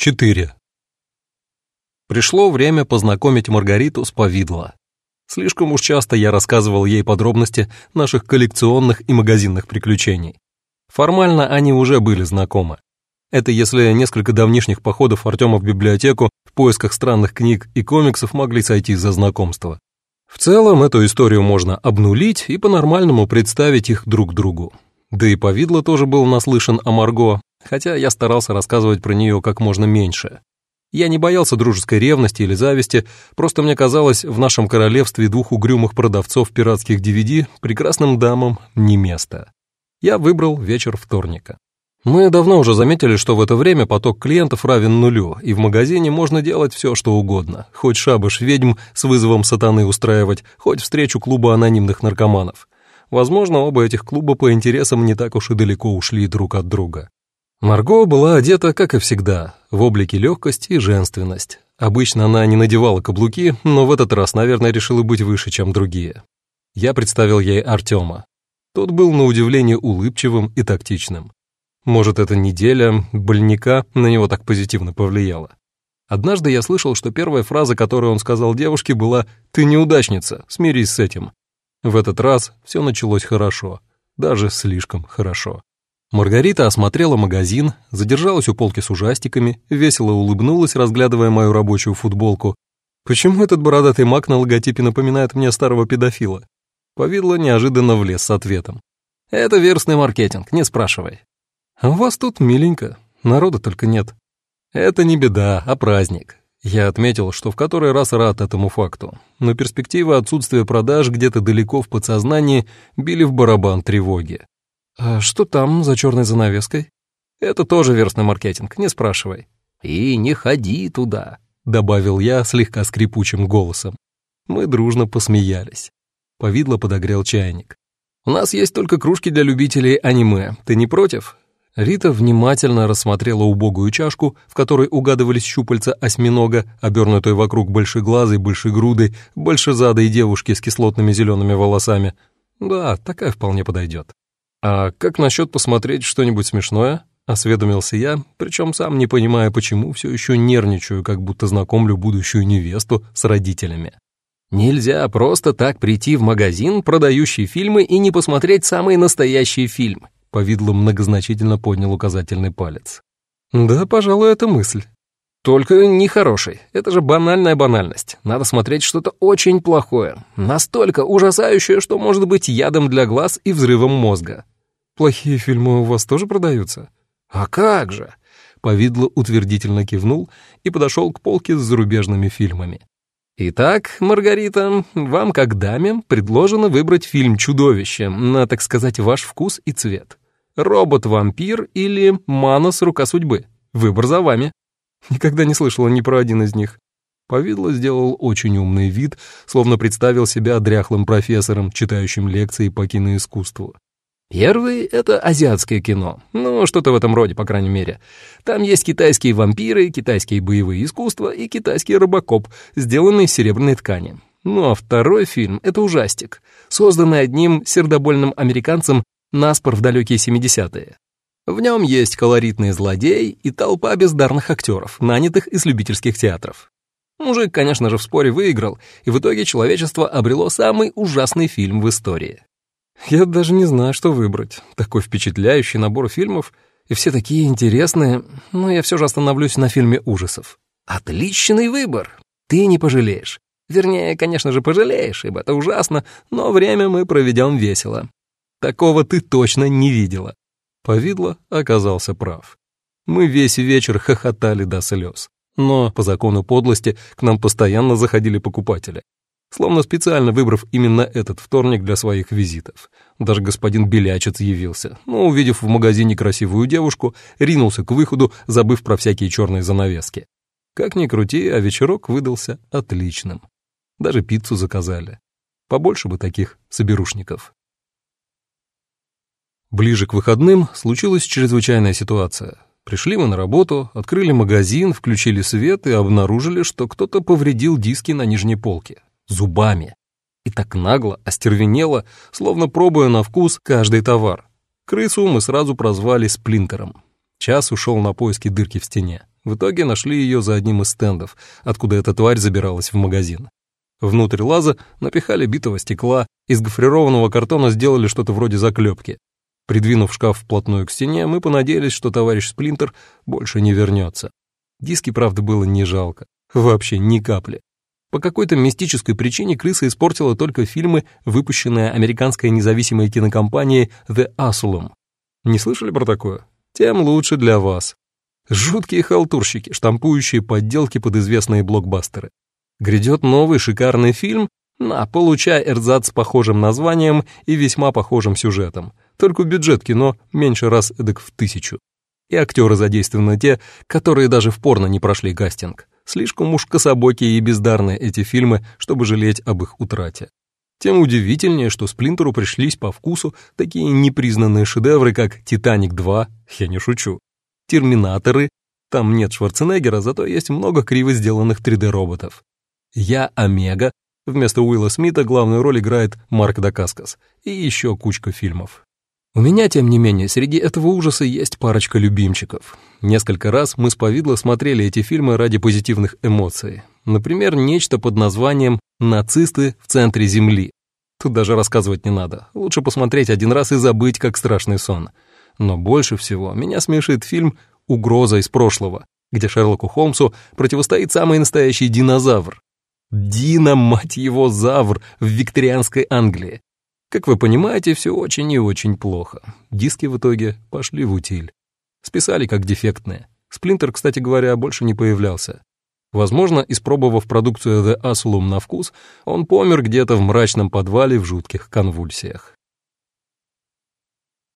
4. Пришло время познакомить Маргариту с повидло. Слишком уж часто я рассказывал ей подробности наших коллекционных и магазинных приключений. Формально они уже были знакомы. Это если несколько давнишних походов Артема в библиотеку в поисках странных книг и комиксов могли сойти за знакомство. В целом, эту историю можно обнулить и по-нормальному представить их друг другу. Да и повидло тоже был наслышан о Марго, хотя я старался рассказывать про нее как можно меньше. Я не боялся дружеской ревности или зависти, просто мне казалось, в нашем королевстве двух угрюмых продавцов пиратских DVD прекрасным дамам не место. Я выбрал вечер вторника. Мы давно уже заметили, что в это время поток клиентов равен нулю, и в магазине можно делать все, что угодно. Хоть шабаш ведьм с вызовом сатаны устраивать, хоть встречу клуба анонимных наркоманов. Возможно, оба этих клуба по интересам не так уж и далеко ушли друг от друга. Марго была одета, как и всегда, в облике легкость и женственность. Обычно она не надевала каблуки, но в этот раз, наверное, решила быть выше, чем другие. Я представил ей Артема. Тот был на удивление улыбчивым и тактичным. Может, эта неделя больника на него так позитивно повлияла. Однажды я слышал, что первая фраза, которую он сказал девушке, была «Ты неудачница, смирись с этим». В этот раз все началось хорошо, даже слишком хорошо. Маргарита осмотрела магазин, задержалась у полки с ужастиками, весело улыбнулась, разглядывая мою рабочую футболку. Почему этот бородатый маг на логотипе напоминает мне старого педофила? Повидло неожиданно влез с ответом. Это верстный маркетинг, не спрашивай. А у вас тут миленько, народа только нет. Это не беда, а праздник. Я отметил, что в который раз рад этому факту, но перспективы отсутствия продаж где-то далеко в подсознании били в барабан тревоги. «А что там за черной занавеской?» «Это тоже верстный маркетинг, не спрашивай». «И не ходи туда», — добавил я слегка скрипучим голосом. Мы дружно посмеялись. Повидло подогрел чайник. «У нас есть только кружки для любителей аниме. Ты не против?» Рита внимательно рассмотрела убогую чашку, в которой угадывались щупальца осьминога, обернутой вокруг большеглазой, большегрудой, большезадой девушки с кислотными зелеными волосами. Да, такая вполне подойдет. «А как насчет посмотреть что-нибудь смешное?» — осведомился я, причем сам не понимая, почему все еще нервничаю, как будто знакомлю будущую невесту с родителями. Нельзя просто так прийти в магазин, продающий фильмы, и не посмотреть самый настоящий фильм. Повидло многозначительно поднял указательный палец. Да, пожалуй, это мысль. Только нехороший. Это же банальная банальность. Надо смотреть что-то очень плохое. Настолько ужасающее, что может быть ядом для глаз и взрывом мозга. Плохие фильмы у вас тоже продаются? А как же? Повидло утвердительно кивнул и подошел к полке с зарубежными фильмами. Итак, Маргарита, вам, как даме, предложено выбрать фильм «Чудовище» на, так сказать, ваш вкус и цвет. Робот-вампир или Манос Рука Судьбы. Выбор за вами. Никогда не слышала ни про один из них. Повидло сделал очень умный вид, словно представил себя дряхлым профессором, читающим лекции по киноискусству. Первый — это азиатское кино. Ну, что-то в этом роде, по крайней мере. Там есть китайские вампиры, китайские боевые искусства и китайский робокоп, сделанный из серебряной ткани. Ну а второй фильм — это ужастик, созданный одним сердобольным американцем наспор в далекие 70-е. В нем есть колоритный злодей и толпа бездарных актеров, нанятых из любительских театров. Мужик, конечно же, в споре выиграл, и в итоге человечество обрело самый ужасный фильм в истории. Я даже не знаю, что выбрать. Такой впечатляющий набор фильмов, и все такие интересные, но я все же остановлюсь на фильме ужасов. Отличный выбор. Ты не пожалеешь. Вернее, конечно же, пожалеешь, ибо это ужасно, но время мы проведем весело. Такого ты точно не видела. Повидло оказался прав. Мы весь вечер хохотали до слез. Но по закону подлости к нам постоянно заходили покупатели. Словно специально выбрав именно этот вторник для своих визитов. Даже господин Белячец явился, но, увидев в магазине красивую девушку, ринулся к выходу, забыв про всякие черные занавески. Как ни крути, а вечерок выдался отличным. Даже пиццу заказали. Побольше бы таких соберушников. Ближе к выходным случилась чрезвычайная ситуация. Пришли мы на работу, открыли магазин, включили свет и обнаружили, что кто-то повредил диски на нижней полке. Зубами. И так нагло, остервенело, словно пробуя на вкус каждый товар. Крысу мы сразу прозвали Сплинтером. Час ушел на поиски дырки в стене. В итоге нашли ее за одним из стендов, откуда эта тварь забиралась в магазин. Внутрь лаза напихали битого стекла, из гофрированного картона сделали что-то вроде заклепки. Придвинув шкаф вплотную к стене, мы понадеялись, что товарищ Сплинтер больше не вернется. Диски, правда, было не жалко. Вообще ни капли. По какой-то мистической причине крыса испортила только фильмы, выпущенные американской независимой кинокомпанией The Asylum. Не слышали про такое? Тем лучше для вас. Жуткие халтурщики, штампующие подделки под известные блокбастеры. Грядет новый шикарный фильм, на, получай эрзац с похожим названием и весьма похожим сюжетом. Только бюджет кино меньше раз эдак в тысячу. И актеры задействованы те, которые даже в порно не прошли кастинг. Слишком уж кособокие и бездарные эти фильмы, чтобы жалеть об их утрате. Тем удивительнее, что Сплинтеру пришлись по вкусу такие непризнанные шедевры, как «Титаник 2», я не шучу, «Терминаторы», там нет Шварценеггера, зато есть много криво сделанных 3D-роботов. «Я Омега», вместо Уилла Смита главную роль играет Марк Дакаскас, и еще кучка фильмов. У меня, тем не менее, среди этого ужаса есть парочка любимчиков. Несколько раз мы с Повидло смотрели эти фильмы ради позитивных эмоций. Например, нечто под названием «Нацисты в центре Земли». Тут даже рассказывать не надо. Лучше посмотреть один раз и забыть, как страшный сон. Но больше всего меня смешит фильм «Угроза из прошлого», где Шерлоку Холмсу противостоит самый настоящий динозавр. Дина, мать его, завр в викторианской Англии. Как вы понимаете, все очень и очень плохо. Диски в итоге пошли в утиль. Списали как дефектные. Сплинтер, кстати говоря, больше не появлялся. Возможно, испробовав продукцию The Asylum на вкус, он помер где-то в мрачном подвале в жутких конвульсиях.